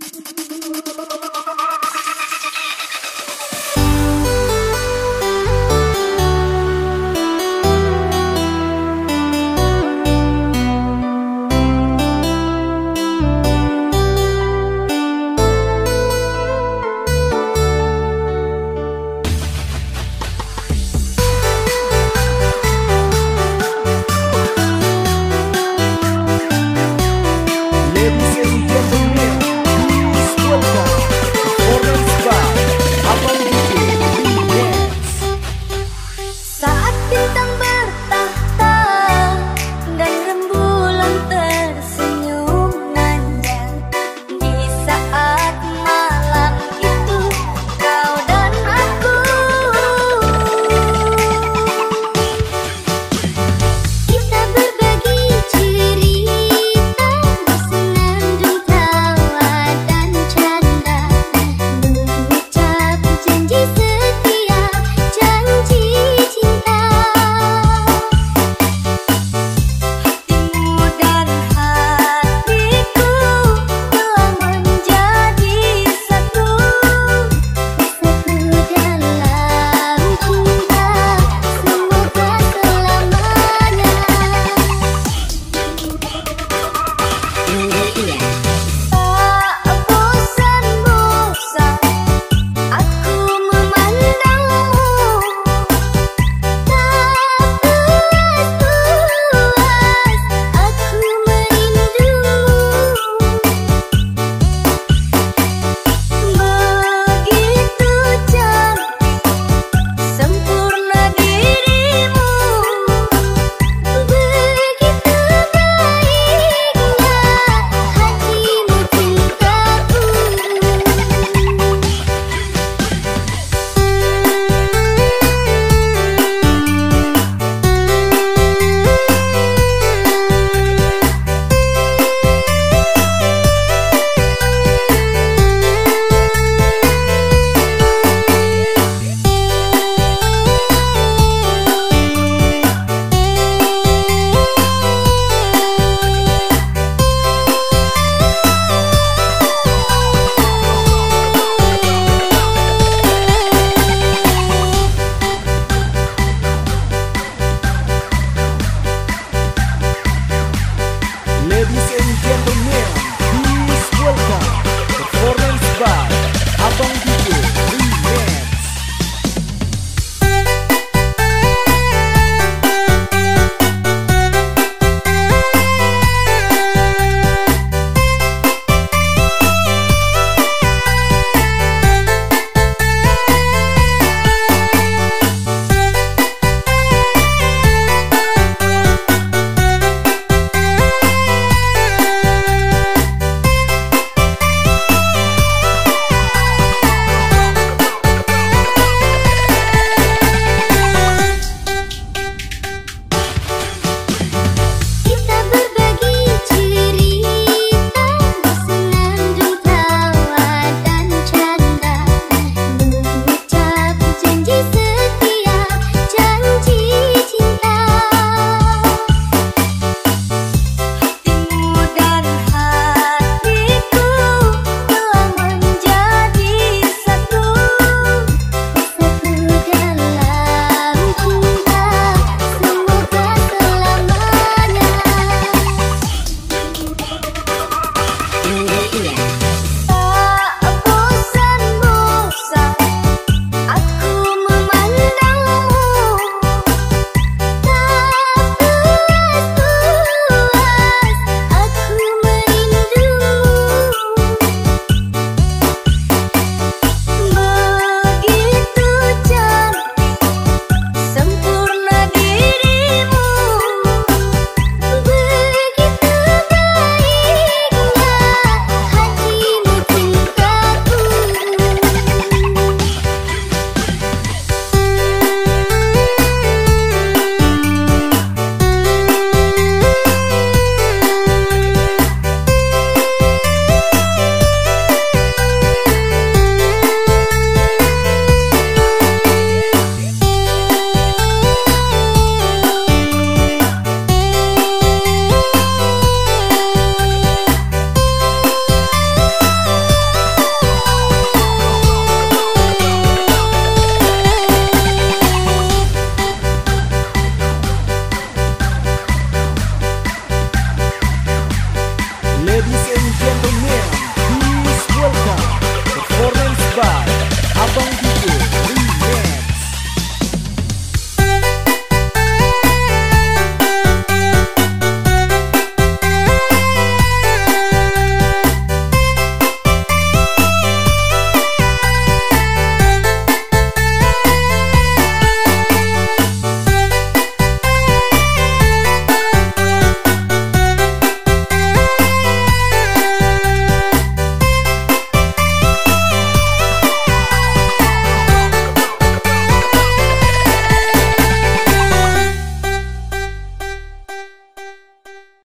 Thank you. European